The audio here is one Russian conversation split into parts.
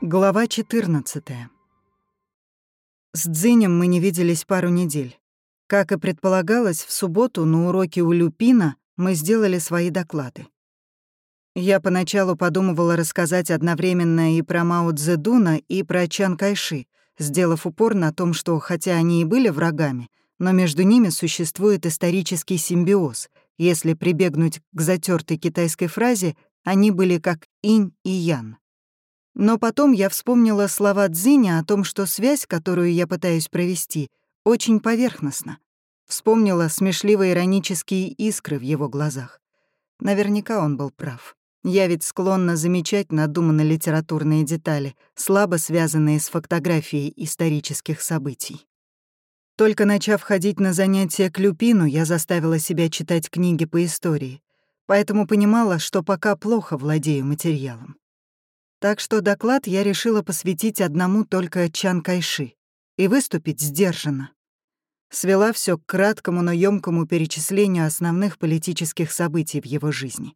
Глава 14. С Дзинем мы не виделись пару недель. Как и предполагалось, в субботу на уроке у Люпина мы сделали свои доклады. Я поначалу подумывала рассказать одновременно и про Мао Цзэдуна, и про Чан Кайши, сделав упор на том, что хотя они и были врагами, но между ними существует исторический симбиоз. Если прибегнуть к затертой китайской фразе, они были как инь и ян. Но потом я вспомнила слова Цзиня о том, что связь, которую я пытаюсь провести, очень поверхностна. Вспомнила смешливые иронические искры в его глазах. Наверняка он был прав. Я ведь склонна замечать надуманно литературные детали, слабо связанные с фотографией исторических событий. Только начав ходить на занятия к Люпину, я заставила себя читать книги по истории, поэтому понимала, что пока плохо владею материалом. Так что доклад я решила посвятить одному только Чан Кайши и выступить сдержанно. Свела все к краткому, но ёмкому перечислению основных политических событий в его жизни.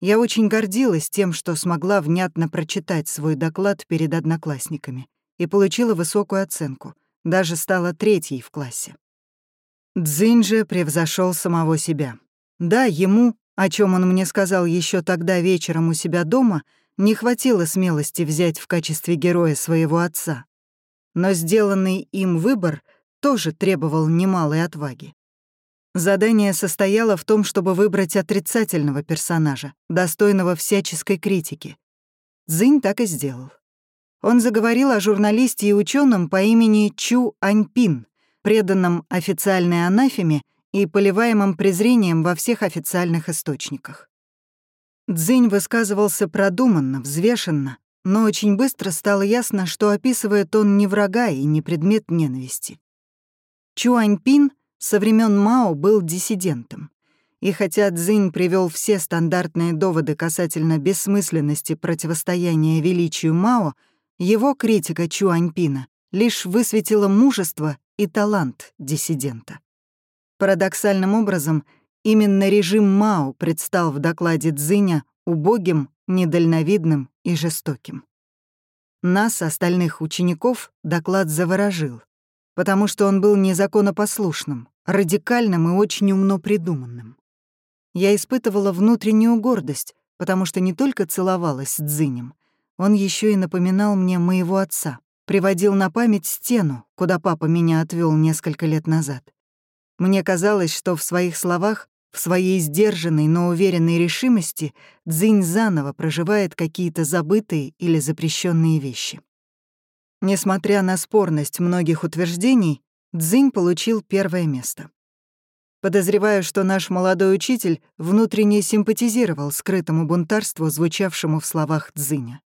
Я очень гордилась тем, что смогла внятно прочитать свой доклад перед одноклассниками и получила высокую оценку, даже стала третьей в классе. Цзинь же превзошел самого себя. Да, ему, о чем он мне сказал еще тогда вечером у себя дома — не хватило смелости взять в качестве героя своего отца. Но сделанный им выбор тоже требовал немалой отваги. Задание состояло в том, чтобы выбрать отрицательного персонажа, достойного всяческой критики. Цзинь так и сделал. Он заговорил о журналисте и ученом по имени Чу Аньпин, преданном официальной анафеме и поливаемом презрением во всех официальных источниках. Дзинь высказывался продуманно, взвешенно, но очень быстро стало ясно, что описывает он не врага и не предмет ненависти. Чуаньпин со времен Мао был диссидентом. И хотя Цзинь привел все стандартные доводы касательно бессмысленности противостояния величию Мао, его критика Чуаньпина лишь высветила мужество и талант диссидента. Парадоксальным образом, Именно режим Мао предстал в докладе Цзиня убогим, недальновидным и жестоким. Нас, остальных учеников, доклад заворожил, потому что он был незаконопослушным, радикальным и очень умно придуманным. Я испытывала внутреннюю гордость, потому что не только целовалась с Дзинем, он еще и напоминал мне моего отца, приводил на память стену, куда папа меня отвел несколько лет назад. Мне казалось, что в своих словах в своей сдержанной, но уверенной решимости Цзинь заново проживает какие-то забытые или запрещенные вещи. Несмотря на спорность многих утверждений, Цзинь получил первое место. Подозреваю, что наш молодой учитель внутренне симпатизировал скрытому бунтарству, звучавшему в словах Цзиня.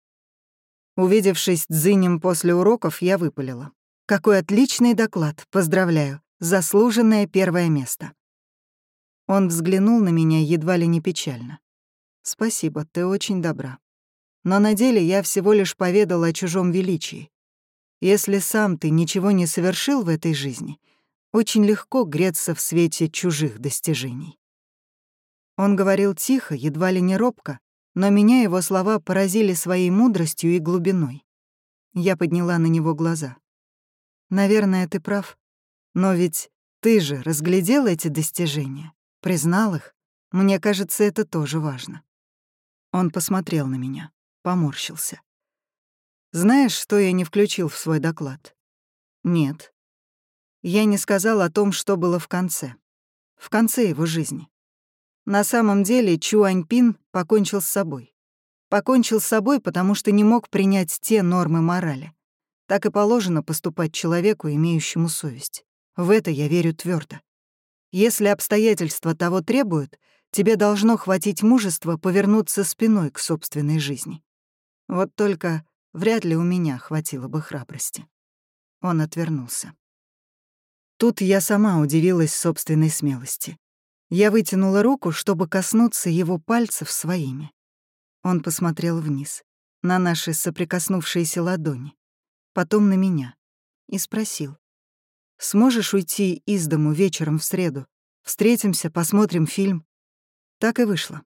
Увидевшись Цзинем после уроков, я выпалила. «Какой отличный доклад! Поздравляю! Заслуженное первое место!» Он взглянул на меня едва ли не печально. «Спасибо, ты очень добра. Но на деле я всего лишь поведал о чужом величии. Если сам ты ничего не совершил в этой жизни, очень легко греться в свете чужих достижений». Он говорил тихо, едва ли не робко, но меня его слова поразили своей мудростью и глубиной. Я подняла на него глаза. «Наверное, ты прав. Но ведь ты же разглядел эти достижения. Признал их? Мне кажется, это тоже важно. Он посмотрел на меня, поморщился. Знаешь, что я не включил в свой доклад? Нет. Я не сказал о том, что было в конце. В конце его жизни. На самом деле Чуаньпин покончил с собой. Покончил с собой, потому что не мог принять те нормы морали. Так и положено поступать человеку, имеющему совесть. В это я верю твердо. Если обстоятельства того требуют, тебе должно хватить мужества повернуться спиной к собственной жизни. Вот только вряд ли у меня хватило бы храбрости. Он отвернулся. Тут я сама удивилась собственной смелости. Я вытянула руку, чтобы коснуться его пальцев своими. Он посмотрел вниз, на наши соприкоснувшиеся ладони, потом на меня, и спросил. Сможешь уйти из дому вечером в среду? Встретимся, посмотрим фильм». Так и вышло.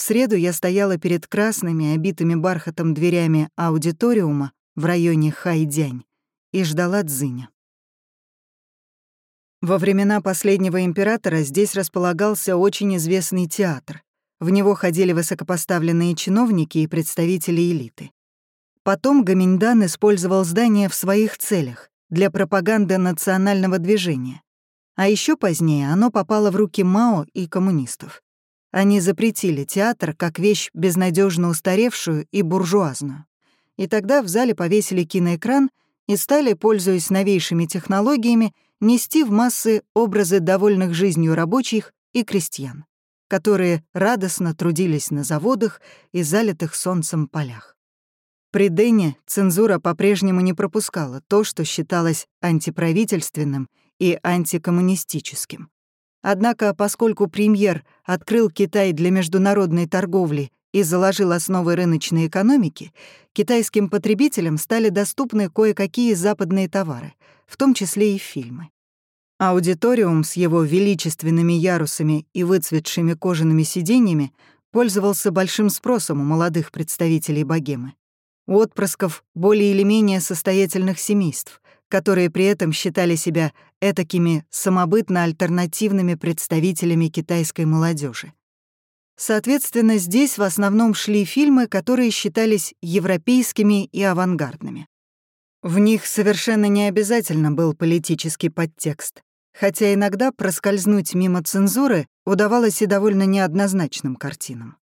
В среду я стояла перед красными, обитыми бархатом дверями аудиториума в районе Хайдянь и ждала Дзыня. Во времена последнего императора здесь располагался очень известный театр. В него ходили высокопоставленные чиновники и представители элиты. Потом Гаминьдан использовал здание в своих целях для пропаганды национального движения. А еще позднее оно попало в руки Мао и коммунистов. Они запретили театр как вещь безнадежно устаревшую и буржуазную. И тогда в зале повесили киноэкран и стали, пользуясь новейшими технологиями, нести в массы образы довольных жизнью рабочих и крестьян, которые радостно трудились на заводах и залитых солнцем полях. При Дэне цензура по-прежнему не пропускала то, что считалось антиправительственным и антикоммунистическим. Однако, поскольку премьер открыл Китай для международной торговли и заложил основы рыночной экономики, китайским потребителям стали доступны кое-какие западные товары, в том числе и фильмы. Аудиториум с его величественными ярусами и выцветшими кожаными сиденьями пользовался большим спросом у молодых представителей богемы. У отпрысков более или менее состоятельных семейств, которые при этом считали себя этакими самобытно-альтернативными представителями китайской молодежи. Соответственно, здесь в основном шли фильмы, которые считались европейскими и авангардными. В них совершенно не обязательно был политический подтекст, хотя иногда проскользнуть мимо цензуры удавалось и довольно неоднозначным картинам.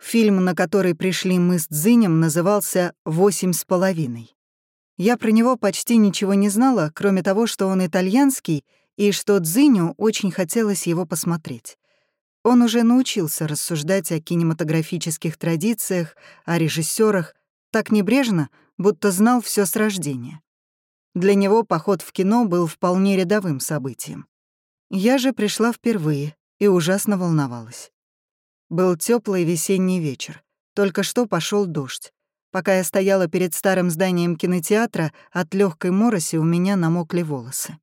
Фильм, на который пришли мы с Дзинем, назывался «Восемь с половиной». Я про него почти ничего не знала, кроме того, что он итальянский и что Дзиню очень хотелось его посмотреть. Он уже научился рассуждать о кинематографических традициях, о режиссерах так небрежно, будто знал все с рождения. Для него поход в кино был вполне рядовым событием. Я же пришла впервые и ужасно волновалась. Был теплый весенний вечер. Только что пошел дождь. Пока я стояла перед старым зданием кинотеатра, от легкой мороси у меня намокли волосы.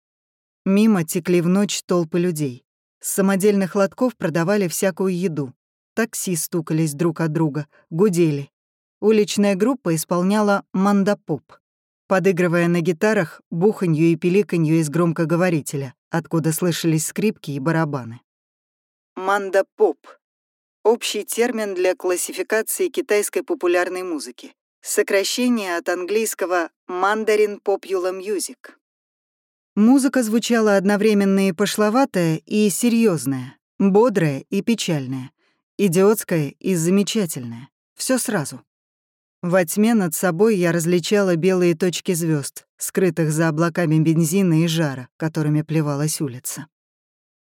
Мимо текли в ночь толпы людей. С самодельных лотков продавали всякую еду. Такси стукались друг от друга, гудели. Уличная группа исполняла мандапоп, подыгрывая на гитарах буханью и пиликанью из громкоговорителя, откуда слышались скрипки и барабаны. Мандапоп — общий термин для классификации китайской популярной музыки. Сокращение от английского «Mandarin Popular Music». Музыка звучала одновременно и пошловатая, и серьезная, бодрая и печальная, идиотская и замечательная. Все сразу. Во тьме над собой я различала белые точки звезд, скрытых за облаками бензина и жара, которыми плевалась улица.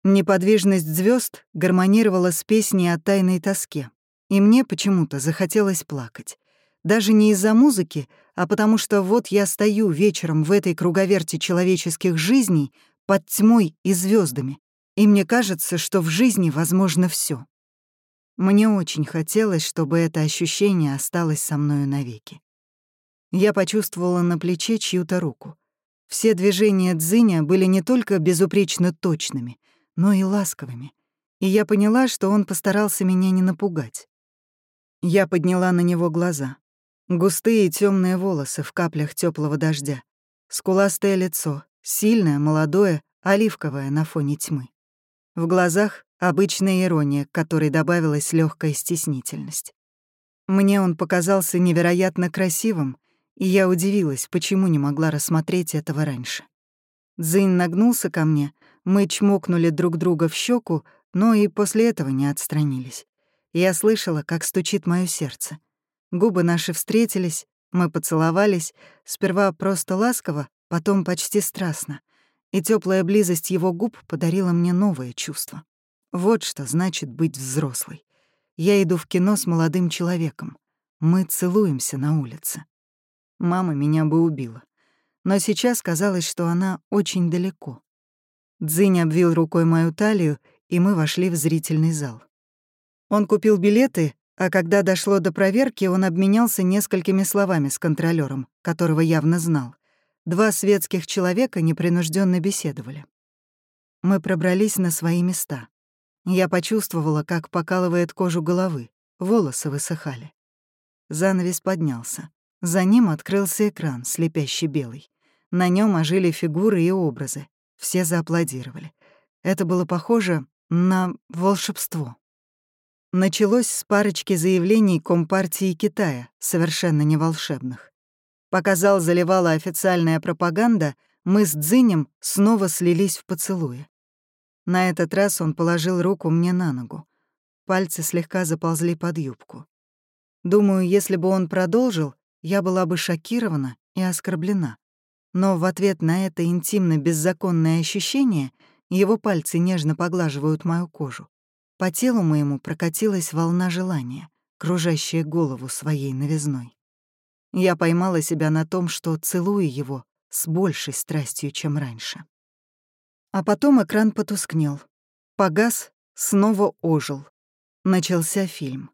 Неподвижность звезд гармонировала с песней о тайной тоске, и мне почему-то захотелось плакать. Даже не из-за музыки, а потому что вот я стою вечером в этой круговерти человеческих жизней под тьмой и звездами, и мне кажется, что в жизни возможно все. Мне очень хотелось, чтобы это ощущение осталось со мною навеки. Я почувствовала на плече чью-то руку. Все движения Дзиня были не только безупречно точными, но и ласковыми, и я поняла, что он постарался меня не напугать. Я подняла на него глаза. Густые темные волосы в каплях теплого дождя, скуластое лицо, сильное, молодое, оливковое на фоне тьмы. В глазах обычная ирония, к которой добавилась легкая стеснительность. Мне он показался невероятно красивым, и я удивилась, почему не могла рассмотреть этого раньше. Дзинь нагнулся ко мне, мы чмокнули друг друга в щеку, но и после этого не отстранились. Я слышала, как стучит мое сердце. Губы наши встретились, мы поцеловались, сперва просто ласково, потом почти страстно — и теплая близость его губ подарила мне новое чувство. Вот что значит быть взрослой. Я иду в кино с молодым человеком. Мы целуемся на улице. Мама меня бы убила. Но сейчас казалось, что она очень далеко. Дзинь обвил рукой мою талию, и мы вошли в зрительный зал. Он купил билеты, а когда дошло до проверки, он обменялся несколькими словами с контролёром, которого явно знал. два светских человека непринужденно беседовали. Мы пробрались на свои места. Я почувствовала, как покалывает кожу головы, волосы высыхали. Занавес поднялся. За ним открылся экран, слепящий белый. На нем ожили фигуры и образы. Все зааплодировали. Это было похоже на волшебство. Началось с парочки заявлений Компартии Китая, совершенно не волшебных. Пока зал заливала официальная пропаганда, мы с Дзинем снова слились в поцелуе. На этот раз он положил руку мне на ногу. Пальцы слегка заползли под юбку. Думаю, если бы он продолжил, я была бы шокирована и оскорблена. Но в ответ на это интимно-беззаконное ощущение его пальцы нежно поглаживают мою кожу. По телу моему прокатилась волна желания, кружащая голову своей новизной. Я поймала себя на том, что целую его с большей страстью, чем раньше. А потом экран потускнел. Погас, снова ожил. Начался фильм.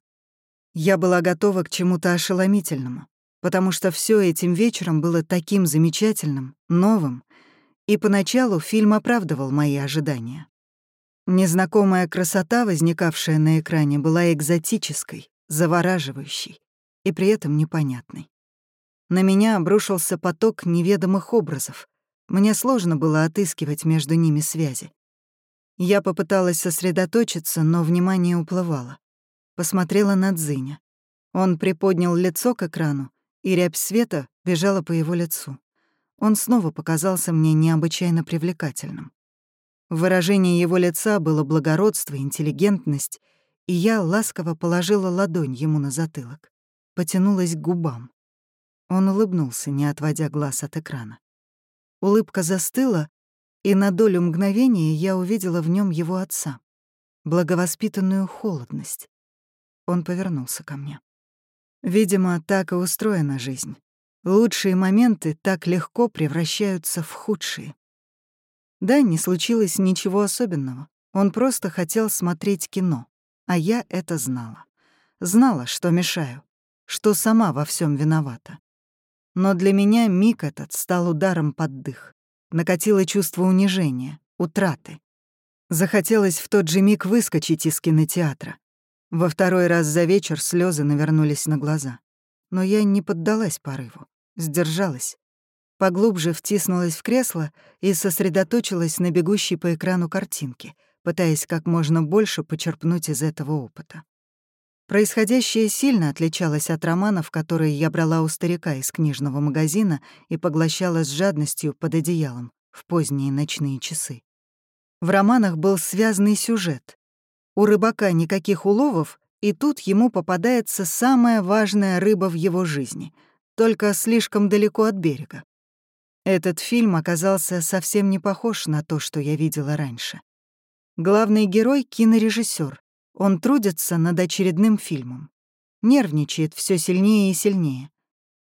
Я была готова к чему-то ошеломительному, потому что все этим вечером было таким замечательным, новым, и поначалу фильм оправдывал мои ожидания. Незнакомая красота, возникавшая на экране, была экзотической, завораживающей и при этом непонятной. На меня обрушился поток неведомых образов. Мне сложно было отыскивать между ними связи. Я попыталась сосредоточиться, но внимание уплывало. Посмотрела на Дзиня. Он приподнял лицо к экрану, и рябь света бежала по его лицу. Он снова показался мне необычайно привлекательным. В выражении его лица было благородство, интеллигентность, и я ласково положила ладонь ему на затылок. Потянулась к губам. Он улыбнулся, не отводя глаз от экрана. Улыбка застыла, и на долю мгновения я увидела в нем его отца, благовоспитанную холодность. Он повернулся ко мне. Видимо, так и устроена жизнь. Лучшие моменты так легко превращаются в худшие. Да, не случилось ничего особенного. Он просто хотел смотреть кино, а я это знала. Знала, что мешаю, что сама во всем виновата. Но для меня миг этот стал ударом под дых. Накатило чувство унижения, утраты. Захотелось в тот же миг выскочить из кинотеатра, во второй раз за вечер слезы навернулись на глаза. Но я не поддалась порыву, сдержалась. Поглубже втиснулась в кресло и сосредоточилась на бегущей по экрану картинке, пытаясь как можно больше почерпнуть из этого опыта. Происходящее сильно отличалось от романов, которые я брала у старика из книжного магазина и поглощала с жадностью под одеялом в поздние ночные часы. В романах был связанный сюжет, у рыбака никаких уловов, и тут ему попадается самая важная рыба в его жизни, только слишком далеко от берега. Этот фильм оказался совсем не похож на то, что я видела раньше. Главный герой — кинорежиссер. Он трудится над очередным фильмом. Нервничает все сильнее и сильнее.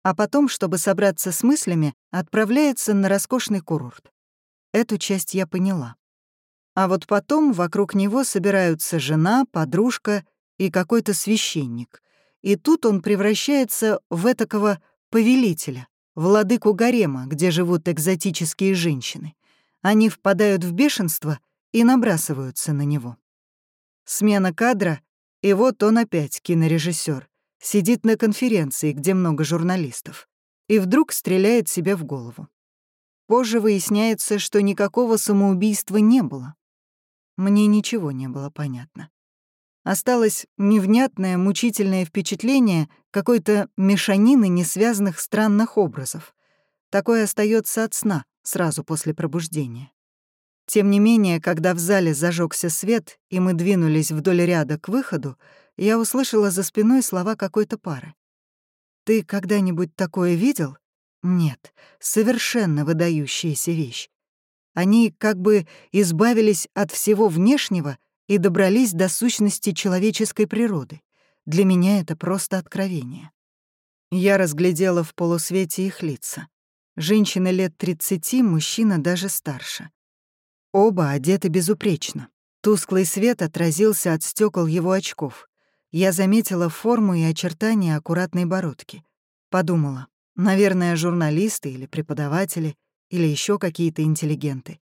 А потом, чтобы собраться с мыслями, отправляется на роскошный курорт. Эту часть я поняла. А вот потом вокруг него собираются жена, подружка и какой-то священник. И тут он превращается в этакого повелителя, владыку гарема, где живут экзотические женщины. Они впадают в бешенство и набрасываются на него. Смена кадра, и вот он опять кинорежиссер, сидит на конференции, где много журналистов, и вдруг стреляет себе в голову. Позже выясняется, что никакого самоубийства не было. Мне ничего не было понятно. Осталось невнятное, мучительное впечатление какой-то мешанины несвязанных странных образов. Такое остается от сна сразу после пробуждения. Тем не менее, когда в зале зажегся свет, и мы двинулись вдоль ряда к выходу, я услышала за спиной слова какой-то пары. «Ты когда-нибудь такое видел?» «Нет, совершенно выдающаяся вещь. Они как бы избавились от всего внешнего и добрались до сущности человеческой природы. Для меня это просто откровение. Я разглядела в полусвете их лица. Женщина лет 30, мужчина даже старше. Оба одеты безупречно. Тусклый свет отразился от стекол его очков. Я заметила форму и очертания аккуратной бородки. Подумала, Наверное, журналисты или преподаватели, или еще какие-то интеллигенты.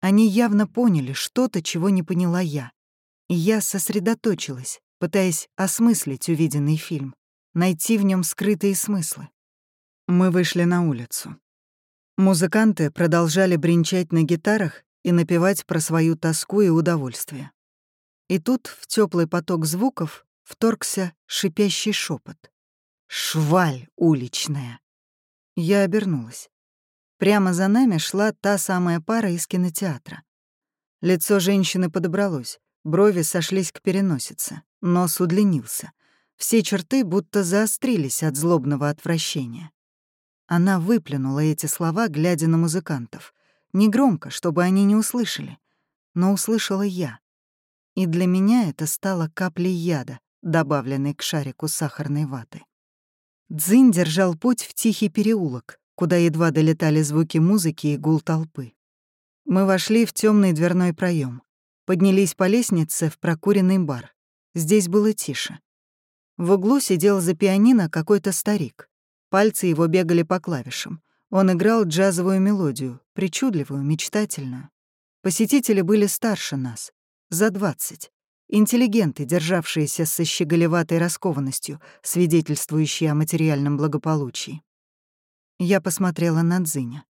Они явно поняли что-то, чего не поняла я. Я сосредоточилась, пытаясь осмыслить увиденный фильм, найти в нем скрытые смыслы. Мы вышли на улицу. Музыканты продолжали бренчать на гитарах и напевать про свою тоску и удовольствие. И тут в теплый поток звуков вторгся шипящий шепот. «Шваль уличная!» Я обернулась. Прямо за нами шла та самая пара из кинотеатра. Лицо женщины подобралось, брови сошлись к переносице, нос удлинился. Все черты будто заострились от злобного отвращения. Она выплюнула эти слова, глядя на музыкантов. Негромко, чтобы они не услышали. Но услышала я. И для меня это стало каплей яда, добавленной к шарику сахарной ваты. Дзинь держал путь в тихий переулок, куда едва долетали звуки музыки и гул толпы. Мы вошли в темный дверной проем, поднялись по лестнице в прокуренный бар. Здесь было тише. В углу сидел за пианино какой-то старик. Пальцы его бегали по клавишам. Он играл джазовую мелодию, причудливую, мечтательную. Посетители были старше нас, за двадцать. Интеллигенты, державшиеся со щеголеватой раскованностью, свидетельствующие о материальном благополучии. Я посмотрела на Дзиня.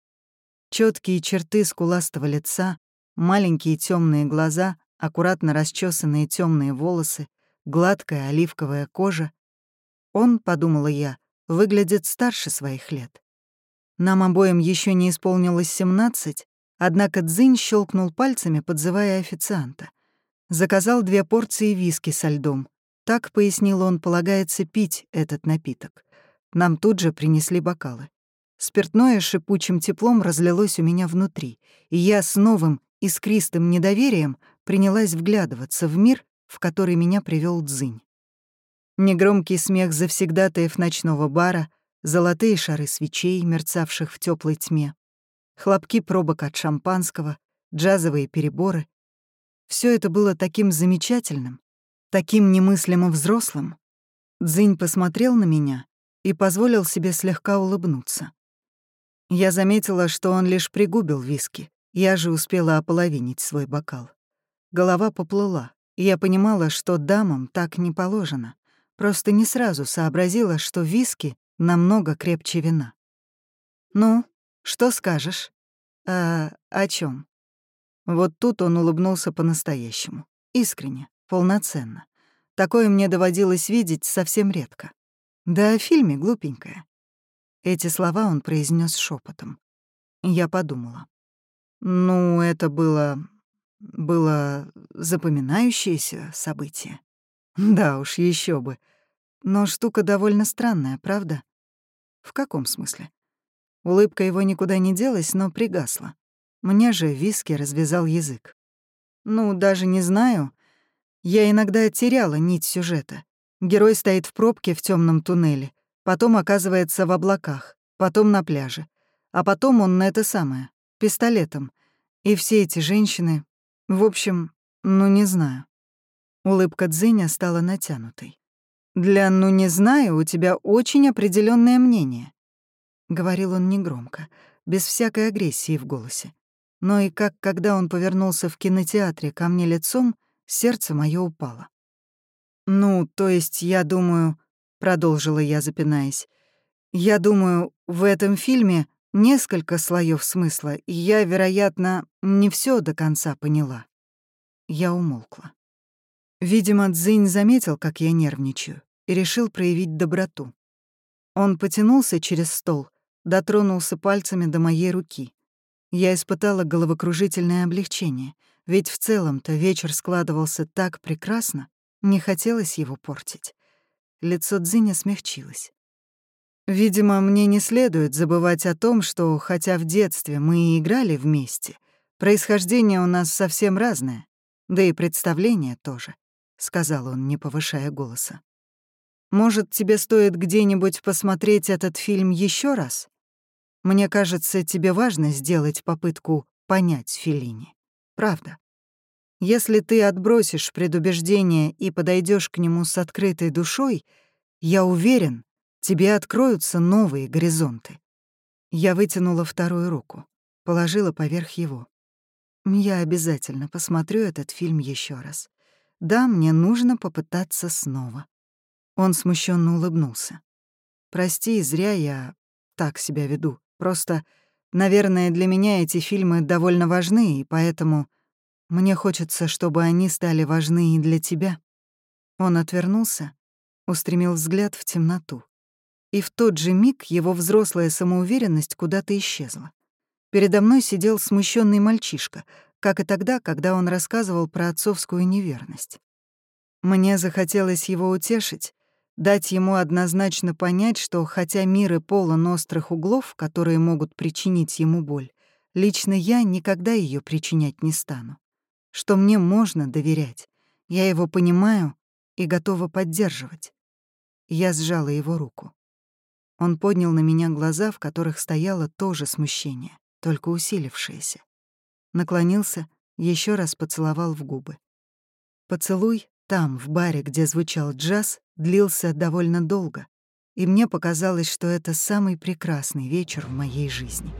Четкие черты скуластого лица, маленькие темные глаза, аккуратно расчесанные темные волосы, гладкая оливковая кожа. Он, подумала я, выглядит старше своих лет. Нам обоим еще не исполнилось семнадцать, однако Дзинь щелкнул пальцами, подзывая официанта. Заказал две порции виски со льдом. Так, пояснил он, полагается пить этот напиток. Нам тут же принесли бокалы. Спиртное шипучим теплом разлилось у меня внутри, и я с новым искристым недоверием принялась вглядываться в мир, в который меня привел Дзынь. Негромкий смех завсегдатаев ночного бара, золотые шары свечей, мерцавших в теплой тьме, хлопки пробок от шампанского, джазовые переборы. Все это было таким замечательным, таким немыслимо взрослым. Дзынь посмотрел на меня и позволил себе слегка улыбнуться. Я заметила, что он лишь пригубил виски, я же успела ополовинить свой бокал. Голова поплыла, и я понимала, что дамам так не положено. Просто не сразу сообразила, что виски намного крепче вина. «Ну, что скажешь?» «А о чем? Вот тут он улыбнулся по-настоящему. Искренне, полноценно. Такое мне доводилось видеть совсем редко. Да о фильме глупенькое. Эти слова он произнес шепотом. Я подумала. Ну, это было... было запоминающееся событие. Да уж, еще бы. Но штука довольно странная, правда? В каком смысле? Улыбка его никуда не делась, но пригасла. Мне же виски развязал язык. Ну, даже не знаю. Я иногда теряла нить сюжета. Герой стоит в пробке в темном туннеле, потом оказывается в облаках, потом на пляже. А потом он на это самое, пистолетом. И все эти женщины... В общем, ну не знаю. Улыбка Дзиня стала натянутой. «Для «ну не знаю» у тебя очень определенное мнение», — говорил он негромко, без всякой агрессии в голосе. Но и как когда он повернулся в кинотеатре ко мне лицом, сердце мое упало. «Ну, то есть, я думаю...» — продолжила я, запинаясь. «Я думаю, в этом фильме несколько слоев смысла, и я, вероятно, не все до конца поняла». Я умолкла. Видимо, Цзинь заметил, как я нервничаю, и решил проявить доброту. Он потянулся через стол, дотронулся пальцами до моей руки. Я испытала головокружительное облегчение, ведь в целом-то вечер складывался так прекрасно, не хотелось его портить. Лицо Дзиня смягчилось. Видимо, мне не следует забывать о том, что, хотя в детстве мы и играли вместе, происхождение у нас совсем разное, да и представление тоже. — сказал он, не повышая голоса. «Может, тебе стоит где-нибудь посмотреть этот фильм еще раз? Мне кажется, тебе важно сделать попытку понять Филини. Правда. Если ты отбросишь предубеждение и подойдешь к нему с открытой душой, я уверен, тебе откроются новые горизонты. Я вытянула вторую руку, положила поверх его. Я обязательно посмотрю этот фильм еще раз. Да, мне нужно попытаться снова. Он смущенно улыбнулся. Прости, зря я так себя веду. Просто, наверное, для меня эти фильмы довольно важны, и поэтому мне хочется, чтобы они стали важны и для тебя. Он отвернулся, устремил взгляд в темноту. И в тот же миг его взрослая самоуверенность куда-то исчезла. Передо мной сидел смущенный мальчишка, как и тогда, когда он рассказывал про отцовскую неверность. Мне захотелось его утешить, дать ему однозначно понять, что хотя мир и полон острых углов, которые могут причинить ему боль, лично я никогда ее причинять не стану. Что мне можно доверять, я его понимаю и готова поддерживать. Я сжала его руку. Он поднял на меня глаза, в которых стояло тоже смущение, только усилившееся. Наклонился, еще раз поцеловал в губы. Поцелуй там, в баре, где звучал джаз, длился довольно долго, и мне показалось, что это самый прекрасный вечер в моей жизни.